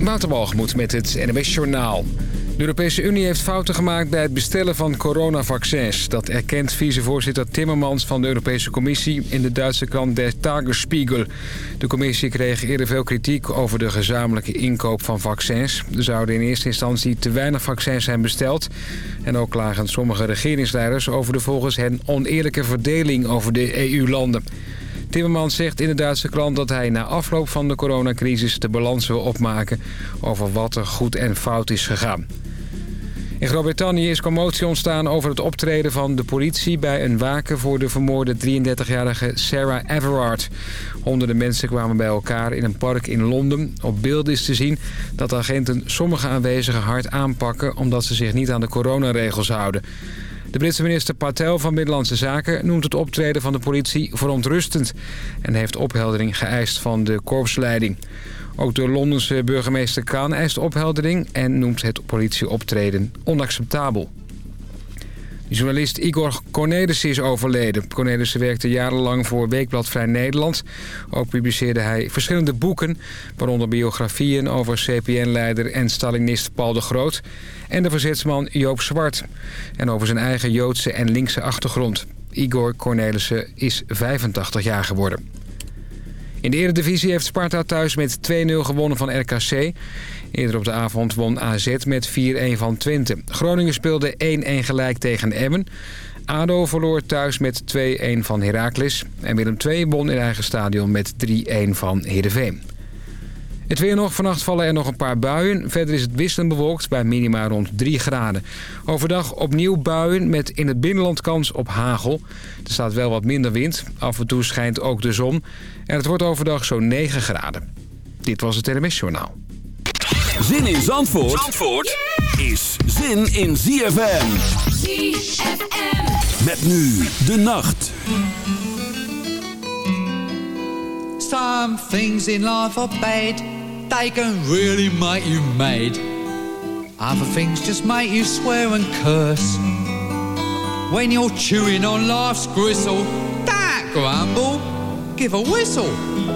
Waterbalgemoed met het NWS Journaal. De Europese Unie heeft fouten gemaakt bij het bestellen van coronavaccins. Dat erkent vicevoorzitter Timmermans van de Europese Commissie... in de Duitse krant Der Tagesspiegel. De commissie kreeg eerder veel kritiek over de gezamenlijke inkoop van vaccins. Er zouden in eerste instantie te weinig vaccins zijn besteld. En ook klagen sommige regeringsleiders over de volgens hen oneerlijke verdeling over de EU-landen. Timmermans zegt in de Duitse krant dat hij na afloop van de coronacrisis de balans wil opmaken over wat er goed en fout is gegaan. In Groot-Brittannië is commotie ontstaan over het optreden van de politie... bij een waken voor de vermoorde 33-jarige Sarah Everard. Honderden mensen kwamen bij elkaar in een park in Londen. Op beeld is te zien dat agenten sommige aanwezigen hard aanpakken... omdat ze zich niet aan de coronaregels houden. De Britse minister Patel van Binnenlandse Zaken noemt het optreden van de politie verontrustend... en heeft opheldering geëist van de korpsleiding. Ook de Londense burgemeester Khan eist opheldering en noemt het politieoptreden onacceptabel. Journalist Igor Cornelissen is overleden. Cornelissen werkte jarenlang voor Weekblad Vrij Nederland. Ook publiceerde hij verschillende boeken... waaronder biografieën over CPN-leider en Stalinist Paul de Groot... en de verzetsman Joop Zwart. En over zijn eigen Joodse en linkse achtergrond. Igor Cornelissen is 85 jaar geworden. In de Eredivisie heeft Sparta thuis met 2-0 gewonnen van RKC. Eerder op de avond won AZ met 4-1 van Twente. Groningen speelde 1-1 gelijk tegen Emmen. ADO verloor thuis met 2-1 van Heracles. En Willem II won in eigen stadion met 3-1 van Heerenveen. Het weer nog. Vannacht vallen er nog een paar buien. Verder is het wisselend bewolkt bij minima rond 3 graden. Overdag opnieuw buien met in het binnenland kans op hagel. Er staat wel wat minder wind. Af en toe schijnt ook de zon. En het wordt overdag zo'n 9 graden. Dit was het NMS Journaal. Zin in Zandvoort, Zandvoort is zin in ZFM. ZFM. Met nu de nacht. Some things in life are bad. They can really make you mad. Other things just make you swear and curse. When you're chewing on life's gristle, don't grumble, give a whistle.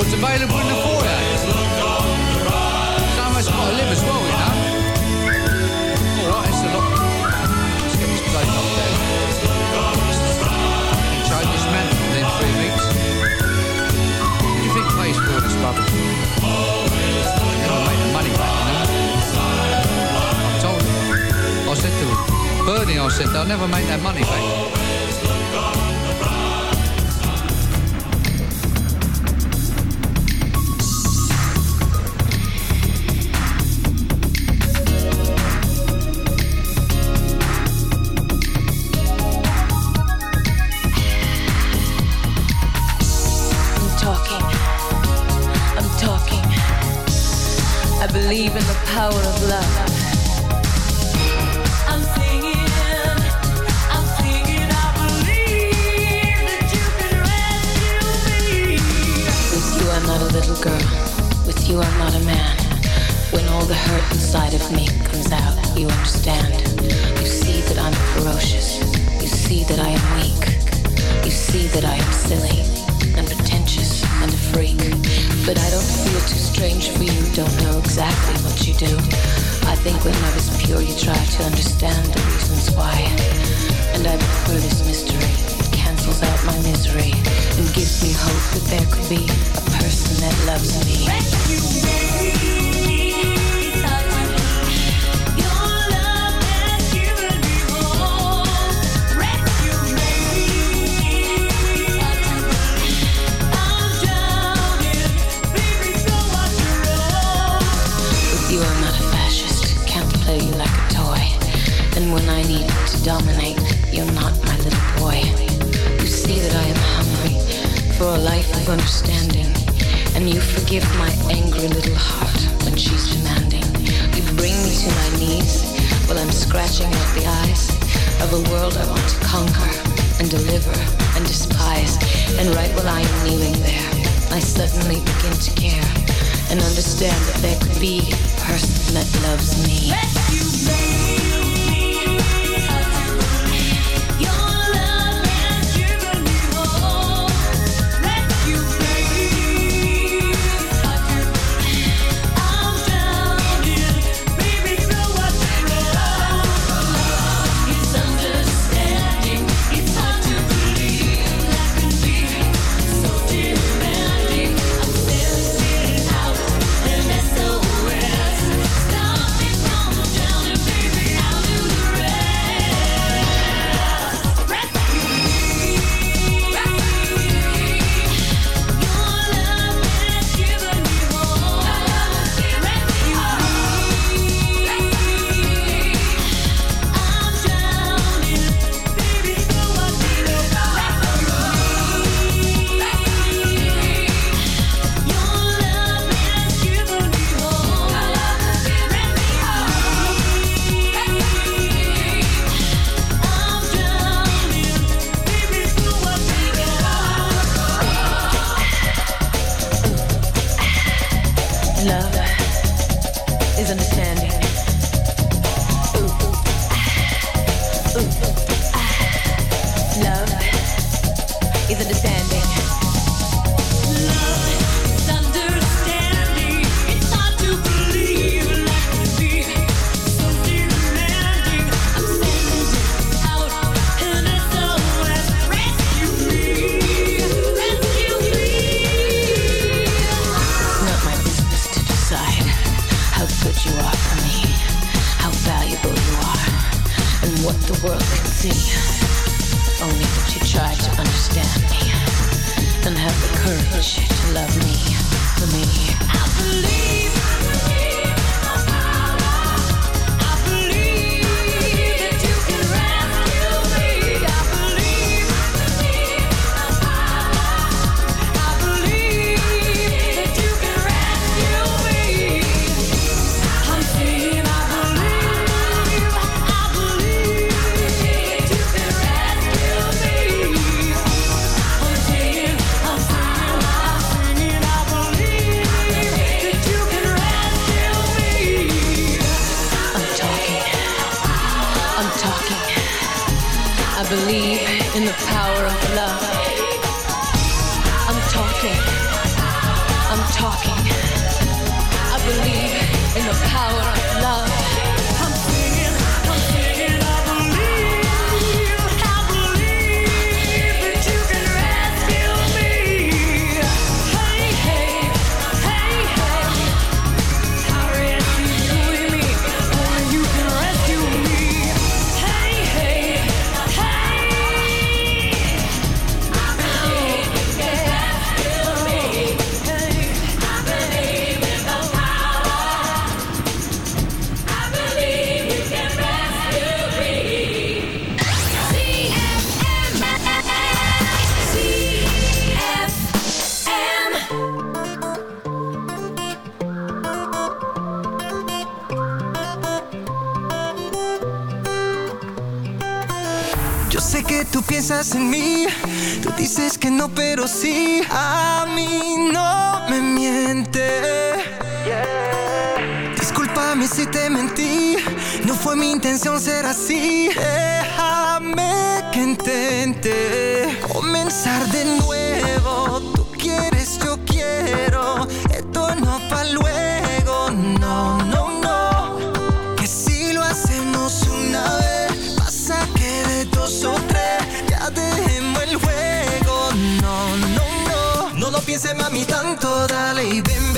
so it's available in the foyer. So I must quite live as well, you know. All right, it's a lot. Let's get this plate up there. And change this man within three weeks. What do you think pays for all this rubbish? Never made the money back, you know. I told him. I said to him, Bernie, I said, they'll never make that money back. comenzar de nuevo. Tú quieres, yo quiero. Esto no pa' luego, no, no, no. Que si lo hacemos una vez, pasa que de dos o tres ya dejemos el juego, no, no, no. No lo pienses, mami, tanto, dale y ven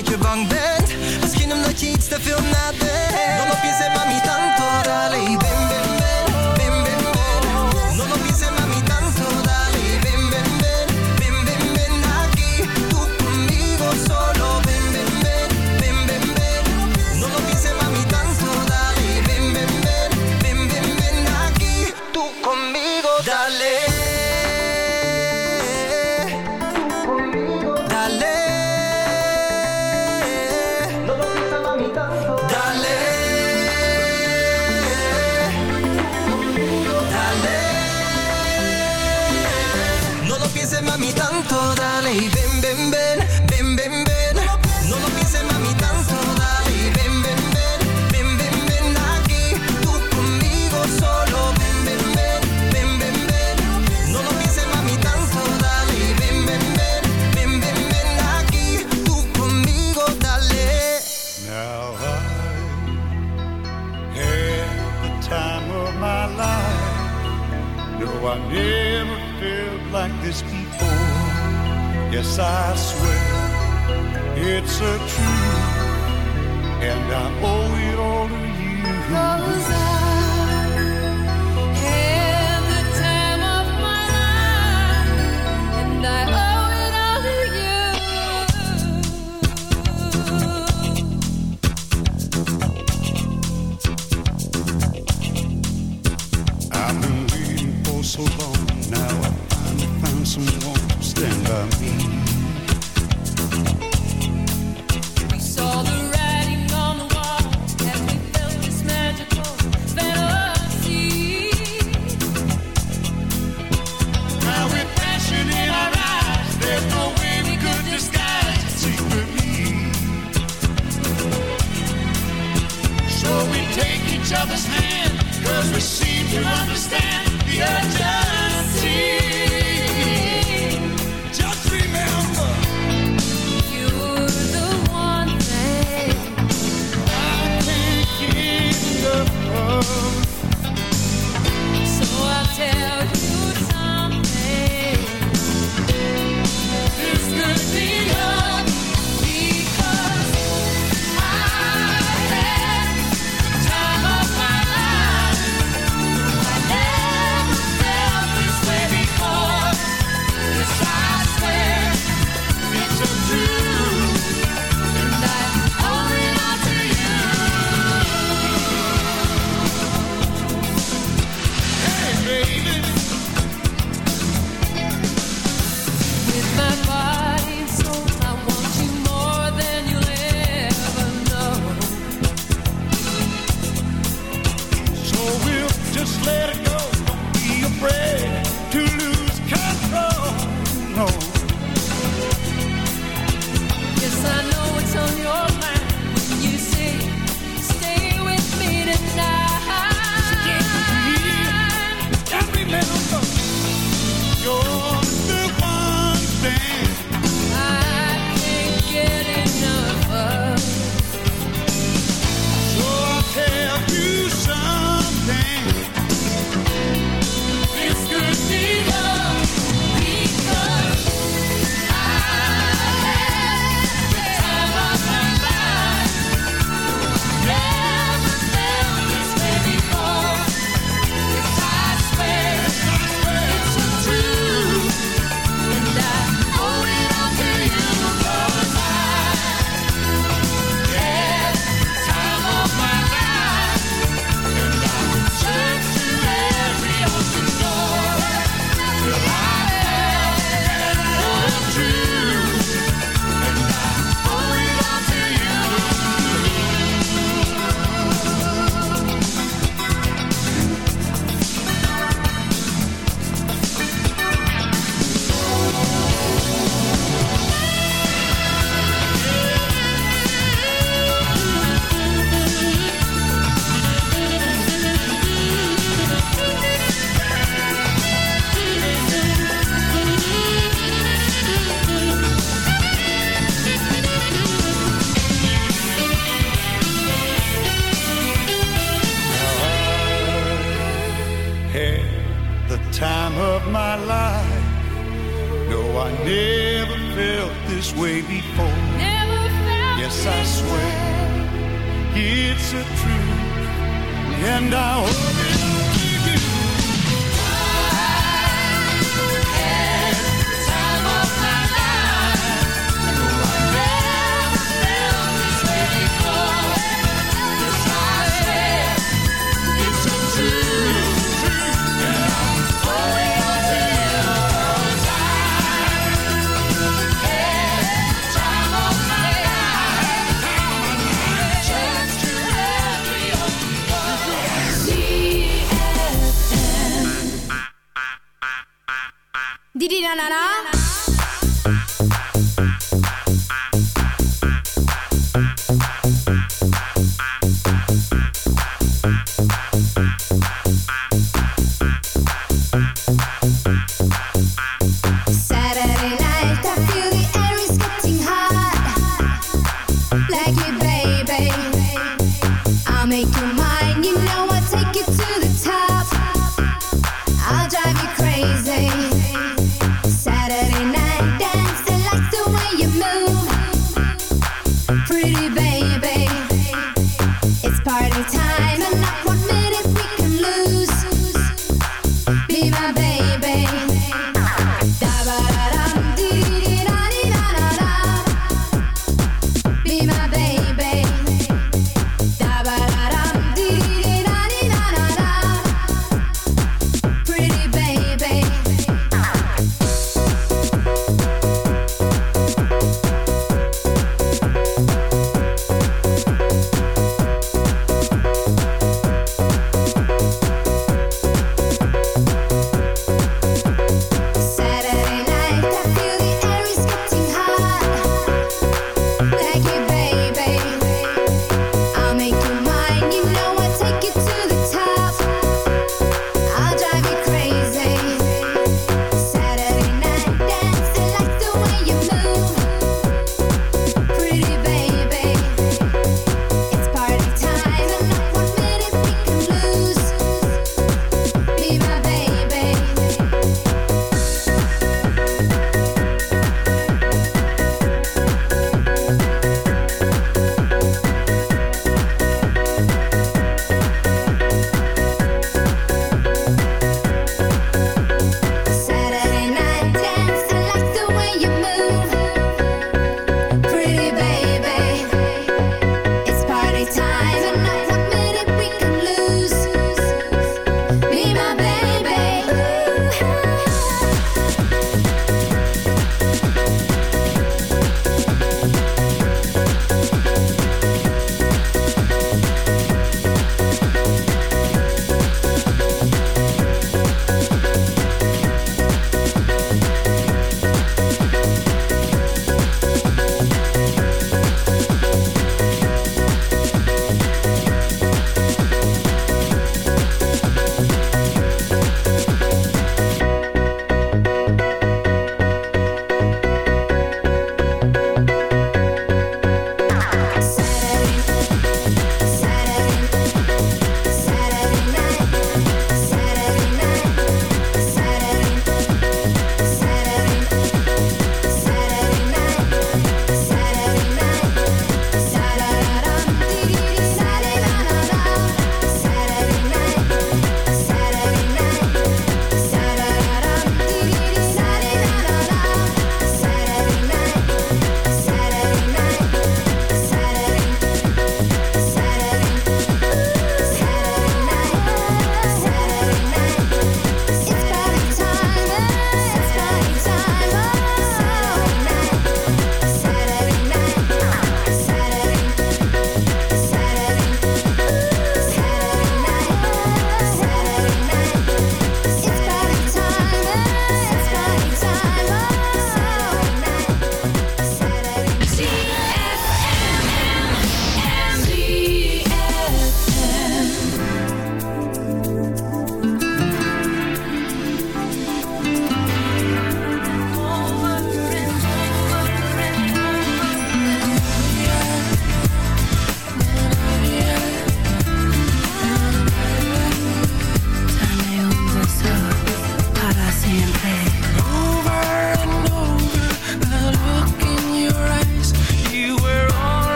beetje bang bent. Misschien omdat je iets te veel nadenkt. Dan op je zet, maar niet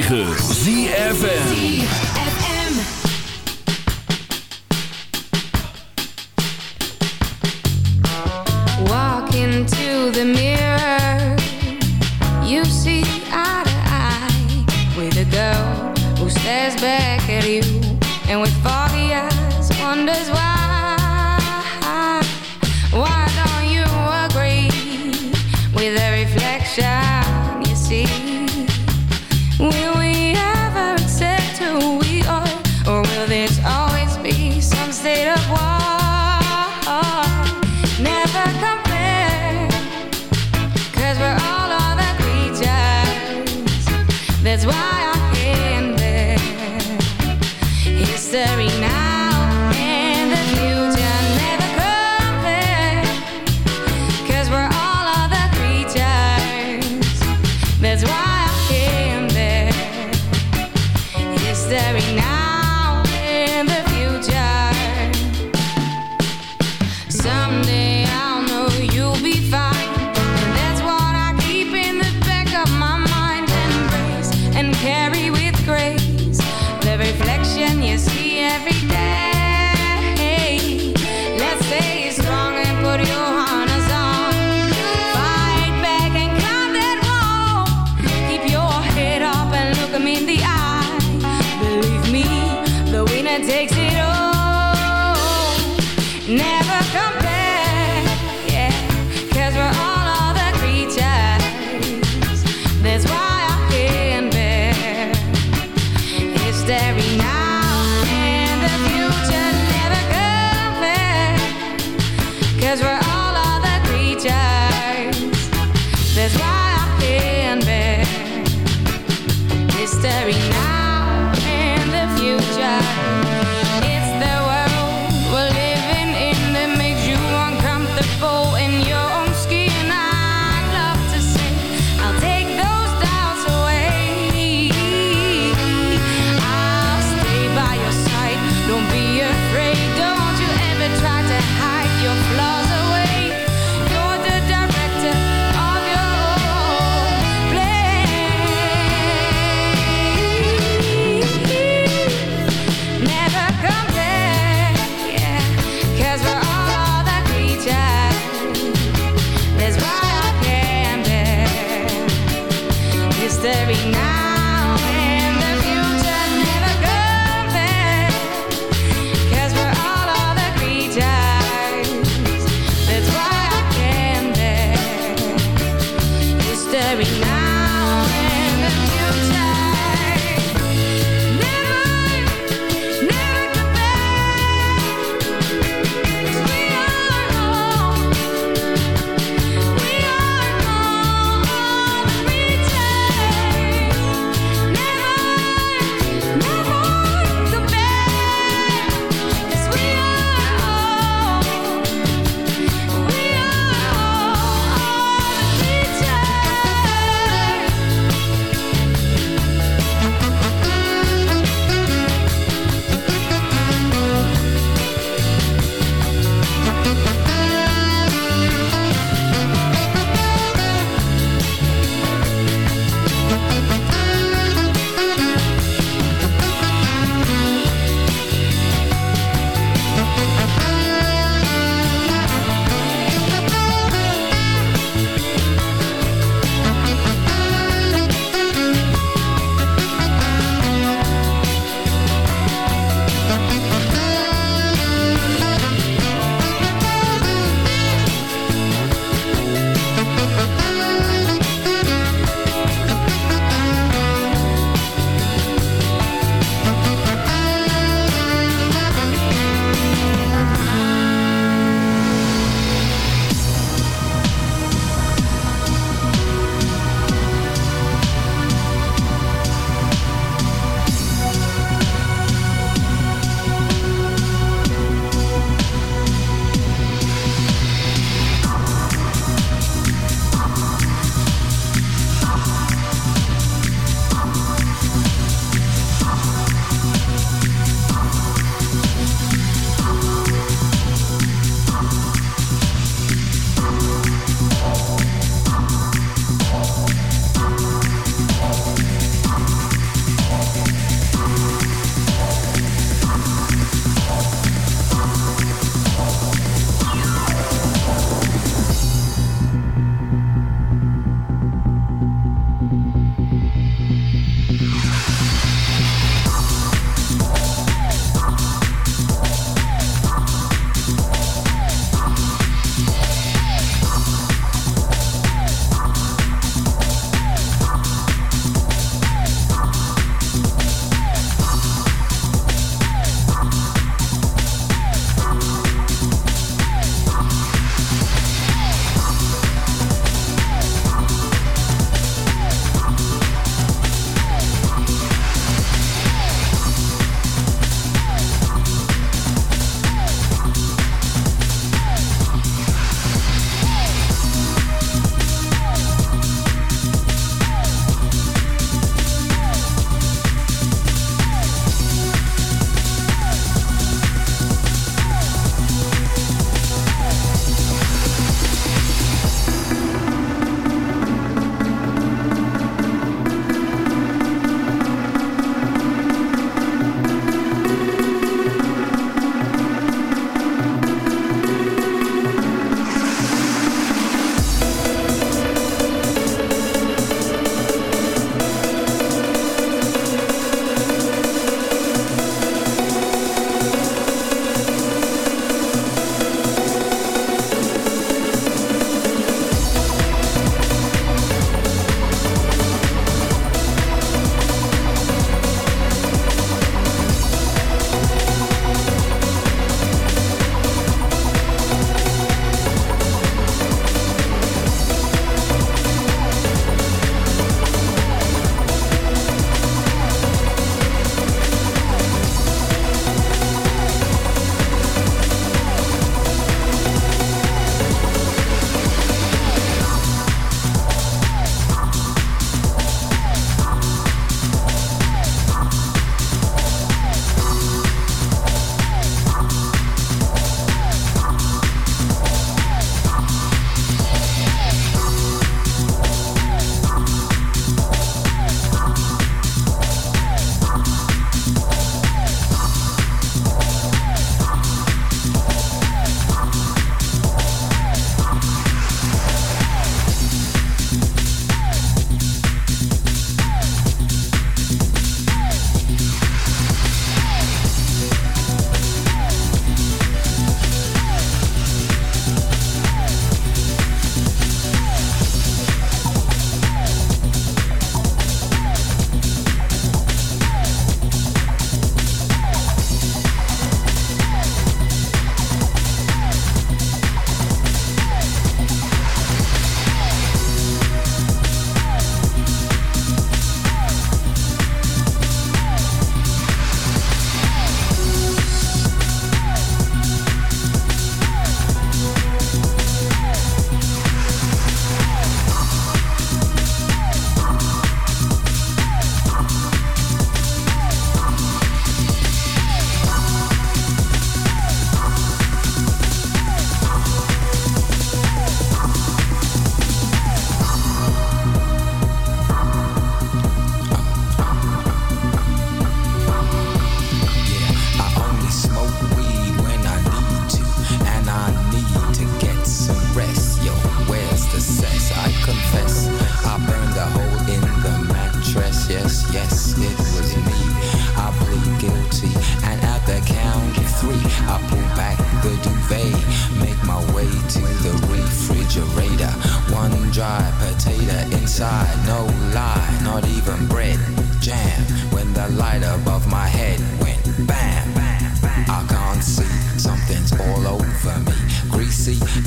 106.9 ZFN Cause we're all other creatures. That's why I History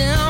down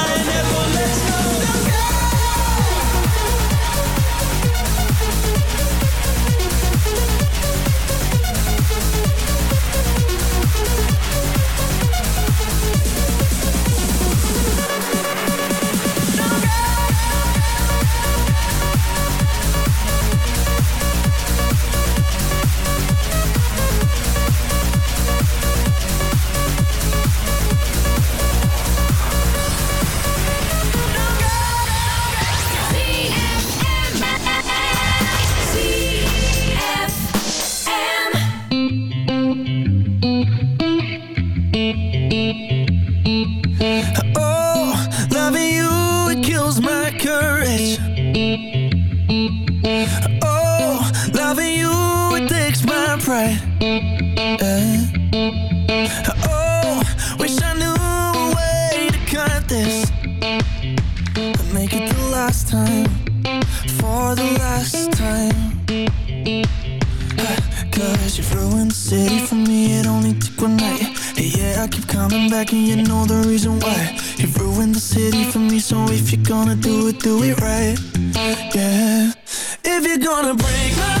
in the city For me it only took one night. Yeah, I keep coming back and you know the reason why. You ruined the city for me So if you're gonna do it, do it right. Yeah If you're gonna break my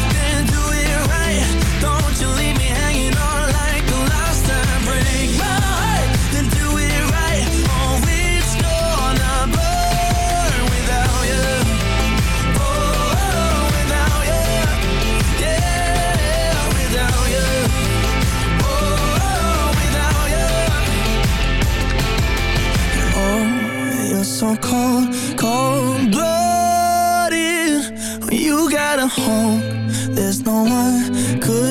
so cold, cold blooded. When you got a home, there's no one could.